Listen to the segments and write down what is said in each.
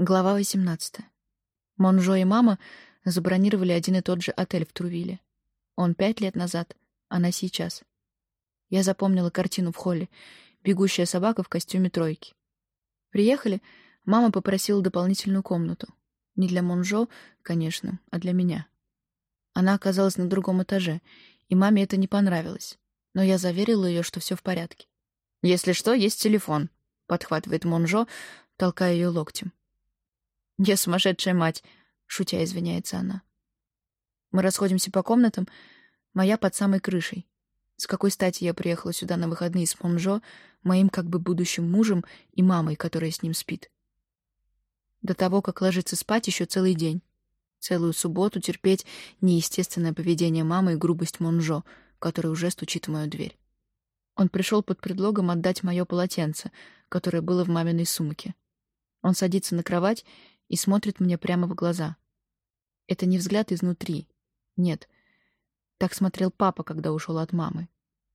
Глава 18. Монжо и мама забронировали один и тот же отель в Трувиле. Он пять лет назад, она сейчас. Я запомнила картину в холле. Бегущая собака в костюме тройки. Приехали, мама попросила дополнительную комнату. Не для Монжо, конечно, а для меня. Она оказалась на другом этаже, и маме это не понравилось. Но я заверила ее, что все в порядке. «Если что, есть телефон», — подхватывает Монжо, толкая ее локтем. «Я сумасшедшая мать», — шутя извиняется она. Мы расходимся по комнатам, моя под самой крышей. С какой стати я приехала сюда на выходные с Монжо, моим как бы будущим мужем и мамой, которая с ним спит? До того, как ложиться спать, еще целый день. Целую субботу терпеть неестественное поведение мамы и грубость Монжо, который уже стучит в мою дверь. Он пришел под предлогом отдать мое полотенце, которое было в маминой сумке. Он садится на кровать и смотрит мне прямо в глаза. Это не взгляд изнутри. Нет. Так смотрел папа, когда ушел от мамы.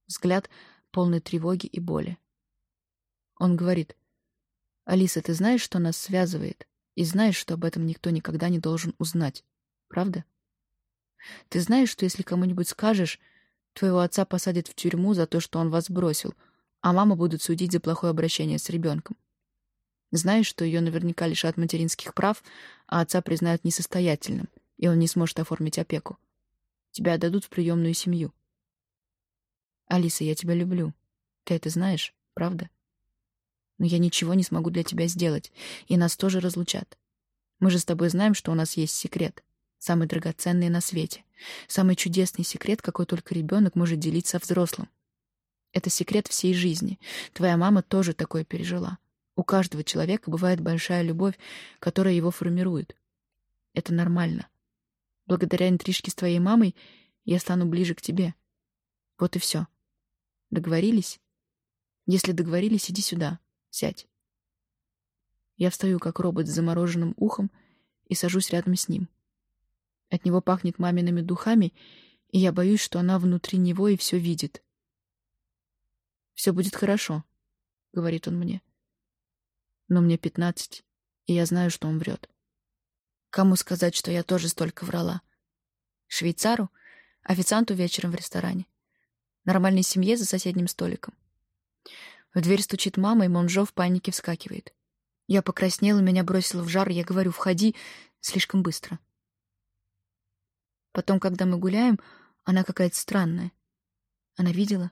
Взгляд полный тревоги и боли. Он говорит, «Алиса, ты знаешь, что нас связывает, и знаешь, что об этом никто никогда не должен узнать, правда? Ты знаешь, что если кому-нибудь скажешь, твоего отца посадят в тюрьму за то, что он вас бросил, а маму будут судить за плохое обращение с ребенком. Знаешь, что ее наверняка лишат материнских прав, а отца признают несостоятельным, и он не сможет оформить опеку. Тебя отдадут в приемную семью. Алиса, я тебя люблю. Ты это знаешь, правда? Но я ничего не смогу для тебя сделать, и нас тоже разлучат. Мы же с тобой знаем, что у нас есть секрет. Самый драгоценный на свете. Самый чудесный секрет, какой только ребенок может делить со взрослым. Это секрет всей жизни. Твоя мама тоже такое пережила. У каждого человека бывает большая любовь, которая его формирует. Это нормально. Благодаря интрижке с твоей мамой я стану ближе к тебе. Вот и все. Договорились? Если договорились, иди сюда. Сядь. Я встаю, как робот с замороженным ухом, и сажусь рядом с ним. От него пахнет мамиными духами, и я боюсь, что она внутри него и все видит. «Все будет хорошо», — говорит он мне но мне пятнадцать, и я знаю, что он врет. Кому сказать, что я тоже столько врала? Швейцару? Официанту вечером в ресторане? Нормальной семье за соседним столиком? В дверь стучит мама, и Монжо в панике вскакивает. Я покраснела, меня бросило в жар, я говорю, входи, слишком быстро. Потом, когда мы гуляем, она какая-то странная. Она видела?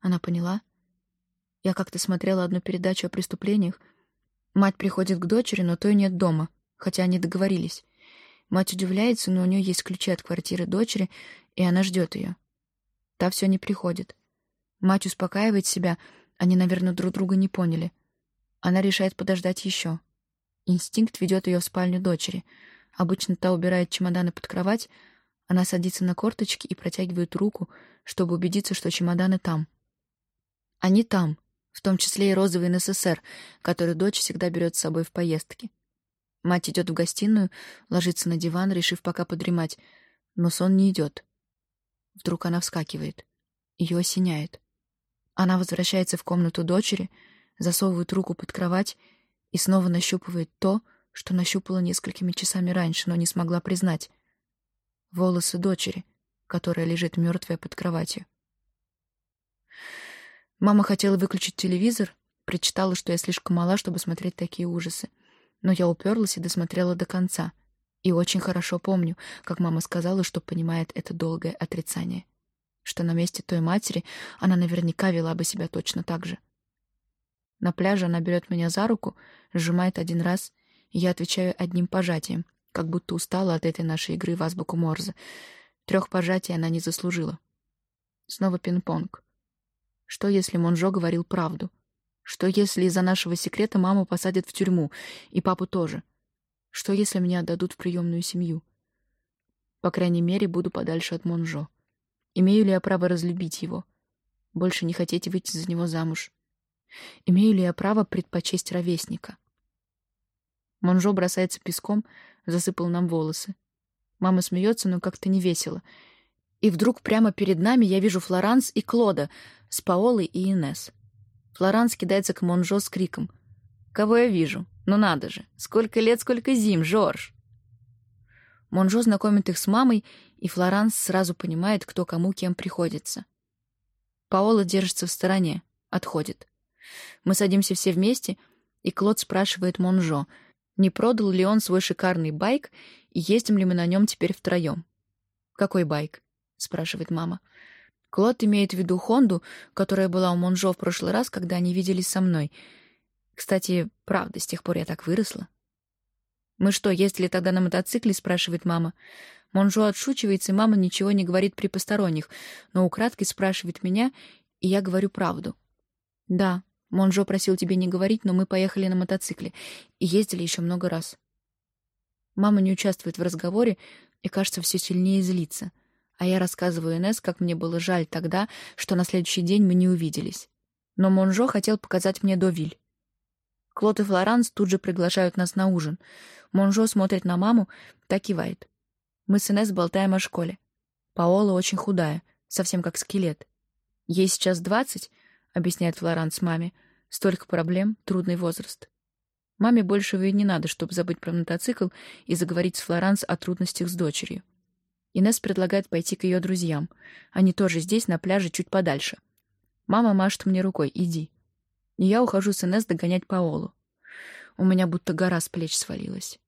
Она поняла? Я как-то смотрела одну передачу о преступлениях, Мать приходит к дочери, но той нет дома, хотя они договорились. Мать удивляется, но у нее есть ключи от квартиры дочери, и она ждет ее. Та все не приходит. Мать успокаивает себя, они, наверное, друг друга не поняли. Она решает подождать еще. Инстинкт ведет ее в спальню дочери. Обычно та убирает чемоданы под кровать, она садится на корточки и протягивает руку, чтобы убедиться, что чемоданы там. Они там, в том числе и розовый НССР, который дочь всегда берет с собой в поездки. Мать идет в гостиную, ложится на диван, решив пока подремать, но сон не идет. Вдруг она вскакивает. Ее осеняет. Она возвращается в комнату дочери, засовывает руку под кровать и снова нащупывает то, что нащупала несколькими часами раньше, но не смогла признать. Волосы дочери, которая лежит мертвая под кроватью. Мама хотела выключить телевизор, прочитала, что я слишком мала, чтобы смотреть такие ужасы. Но я уперлась и досмотрела до конца. И очень хорошо помню, как мама сказала, что понимает это долгое отрицание. Что на месте той матери она наверняка вела бы себя точно так же. На пляже она берет меня за руку, сжимает один раз, и я отвечаю одним пожатием, как будто устала от этой нашей игры в азбуку Морзе. Трех пожатий она не заслужила. Снова пинг-понг. Что, если Монжо говорил правду? Что, если из-за нашего секрета маму посадят в тюрьму, и папу тоже? Что, если меня отдадут в приемную семью? По крайней мере, буду подальше от Монжо. Имею ли я право разлюбить его? Больше не хотите выйти за него замуж? Имею ли я право предпочесть ровесника? Монжо бросается песком, засыпал нам волосы. Мама смеется, но как-то не весело. И вдруг прямо перед нами я вижу Флоранс и Клода — с Паолой и Инес. Флоранс кидается к Монжо с криком. «Кого я вижу? Ну надо же, сколько лет, сколько зим, Жорж!» Монжо знакомит их с мамой, и Флоранс сразу понимает, кто кому кем приходится. Паола держится в стороне, отходит. Мы садимся все вместе, и Клод спрашивает Монжо, не продал ли он свой шикарный байк, и ездим ли мы на нем теперь втроем. «Какой байк?» — спрашивает мама. Клод имеет в виду Хонду, которая была у Монжо в прошлый раз, когда они виделись со мной — кстати, правда, с тех пор я так выросла. «Мы что, ездили тогда на мотоцикле?» — спрашивает мама. Монжо отшучивается, и мама ничего не говорит при посторонних, но украдкой спрашивает меня, и я говорю правду. «Да, Монжо просил тебе не говорить, но мы поехали на мотоцикле и ездили еще много раз». Мама не участвует в разговоре и, кажется, все сильнее злится. А я рассказываю Инесс, как мне было жаль тогда, что на следующий день мы не увиделись. Но Монжо хотел показать мне Довиль. Клод и Флоранс тут же приглашают нас на ужин. Монжо смотрит на маму, так кивает. Мы с Инесс болтаем о школе. Паола очень худая, совсем как скелет. Ей сейчас двадцать, объясняет Флоранс маме. Столько проблем, трудный возраст. Маме большего и не надо, чтобы забыть про мотоцикл и заговорить с Флоранс о трудностях с дочерью. Инесс предлагает пойти к ее друзьям. Они тоже здесь, на пляже, чуть подальше. Мама машет мне рукой «иди» и я ухожу с Инесс догонять Паолу. У меня будто гора с плеч свалилась.